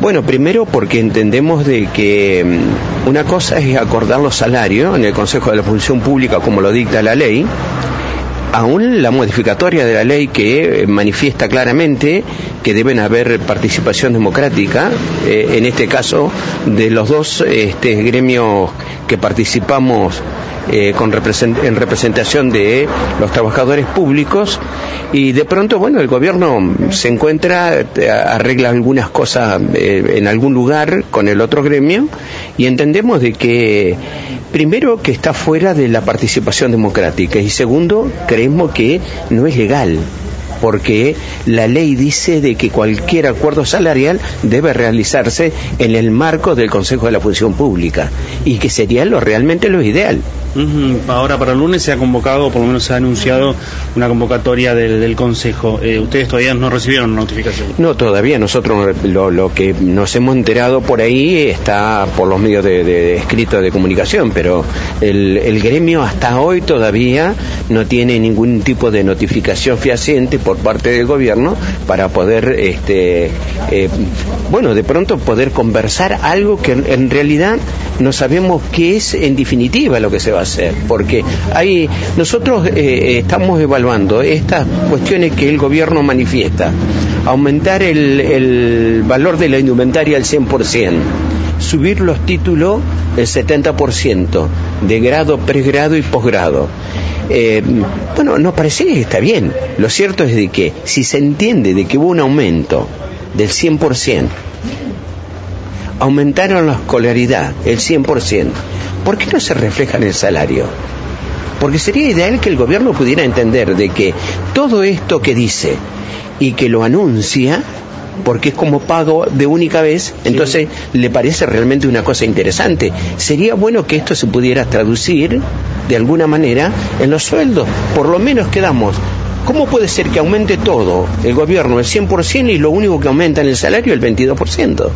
Bueno, primero porque entendemos de que mm, una cosa es acordar los salarios en el Consejo de la Función Pública como lo dicta la ley, aún la modificatoria de la ley que manifiesta claramente que deben haber participación democrática, eh, en este caso de los dos este, gremios que participamos eh, con en representación de los trabajadores públicos. Y de pronto, bueno, el gobierno se encuentra, eh, arregla algunas cosas eh, en algún lugar con el otro gremio y entendemos de que primero que está fuera de la participación democrática y segundo creemos que no es legal porque la ley dice de que cualquier acuerdo salarial debe realizarse en el marco del Consejo de la Función Pública y que sería lo realmente lo ideal. Ahora para el lunes se ha convocado, por lo menos se ha anunciado una convocatoria del, Consejo. Eh, ¿Ustedes todavía no recibieron notificación? No, todavía. Nosotros lo, que nos hemos enterado por ahí está por los medios de, escrito de comunicación, pero el, gremio hasta hoy todavía no tiene ningún tipo de notificación fehaciente por parte del gobierno para poder, este, eh, bueno, de pronto poder conversar algo que en realidad no sabemos qué es en definitiva lo que se va a hacer, porque hay, nosotros eh, eh, estamos evaluando estas cuestiones que el gobierno manifiesta, aumentar el, valor de la indumentaria al 100%, subir los títulos el 70%, de grado, pregrado y posgrado. Eh, bueno, nos parece que está bien. Lo cierto es de que si se entiende de que hubo un aumento del 100%, aumentaron la escolaridad el 100%, ¿por qué no se refleja en el salario? Porque sería ideal que el gobierno pudiera entender de que todo esto que dice y que lo anuncia, porque es como pago de única vez, entonces le parece realmente una cosa interesante. Sería bueno que esto se pudiera traducir de alguna manera en los sueldos. Por lo menos quedamos ¿Cómo puede ser que aumente todo el gobierno el 100% y lo único que aumenta en el salario el 22%?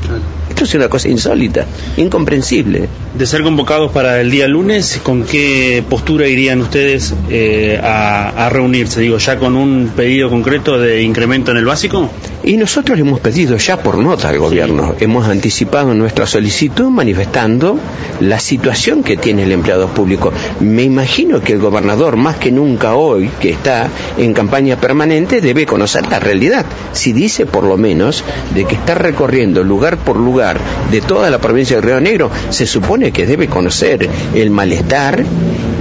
Esto es una cosa insólita, incomprensible. De ser convocados para el día lunes, ¿con qué postura irían ustedes eh, a, reunirse? Digo, ¿ya con un pedido concreto de incremento en el básico? Y nosotros le hemos pedido ya por nota al gobierno. Hemos anticipado nuestra solicitud manifestando la situación que tiene el empleado público. Me imagino que el gobernador, más que nunca hoy, que está en campaña permanente, debe conocer la realidad. Si dice por lo menos de que está recorriendo lugar por lugar de toda la provincia de Río Negro, se supone que debe conocer el malestar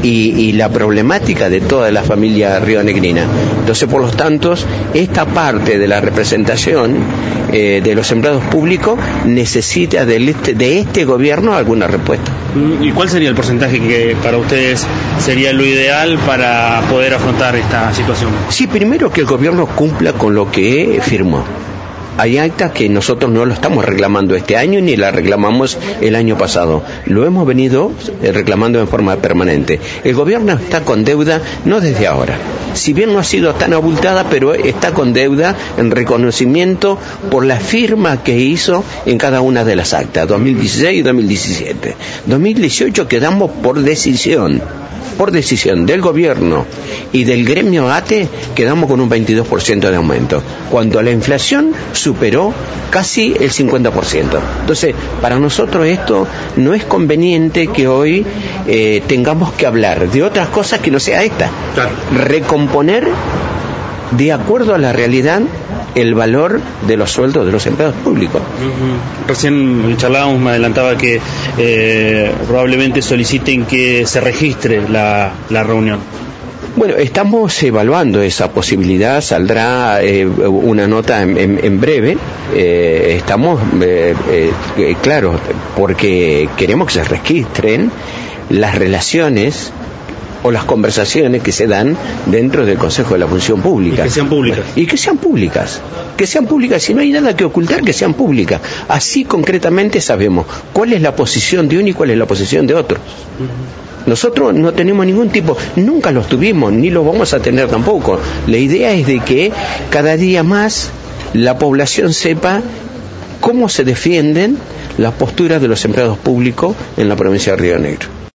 y, la problemática de toda la familia rionegrina. Entonces, por lo tanto, esta parte de la representación eh, de los empleados públicos necesita este, de este gobierno alguna respuesta. ¿Y cuál sería el porcentaje que para ustedes sería lo ideal para poder afrontar esta situación? Sí, primero que el gobierno cumpla con lo que firmó. Hay actas que nosotros no lo estamos reclamando este año ni la reclamamos el año pasado. Lo hemos venido eh, reclamando en forma permanente. El gobierno está con deuda no desde ahora. Si bien no ha sido tan abultada, pero está con deuda en reconocimiento por la firma que hizo en cada una de las actas, 2016 y 2017. 2018 quedamos por decisión por decisión del gobierno y del gremio ATE, quedamos con un 22% de aumento, cuando la inflación superó casi el 50%. Entonces, para nosotros esto no es conveniente que hoy eh, tengamos que hablar de otras cosas que no sea esta. Recomponer de acuerdo a la realidad el valor de los sueldos de los empleados públicos. Recién charlábamos, me adelantaba que eh, probablemente soliciten que se registre la, reunión. Bueno, estamos evaluando esa posibilidad, saldrá eh, una nota en, breve. Eh, estamos, claro, porque queremos que se registren las relaciones o las conversaciones que se dan dentro del Consejo de la Función Pública. Y que sean públicas. Y que sean públicas. Que sean públicas. Si no hay nada que ocultar, que sean públicas. Así concretamente sabemos cuál es la posición de uno y cuál es la posición de otro. Nosotros no tenemos ningún tipo, nunca los tuvimos, ni los vamos a tener tampoco. La idea es de que cada día más la población sepa cómo se defienden las posturas de los empleados públicos en la provincia de Río Negro.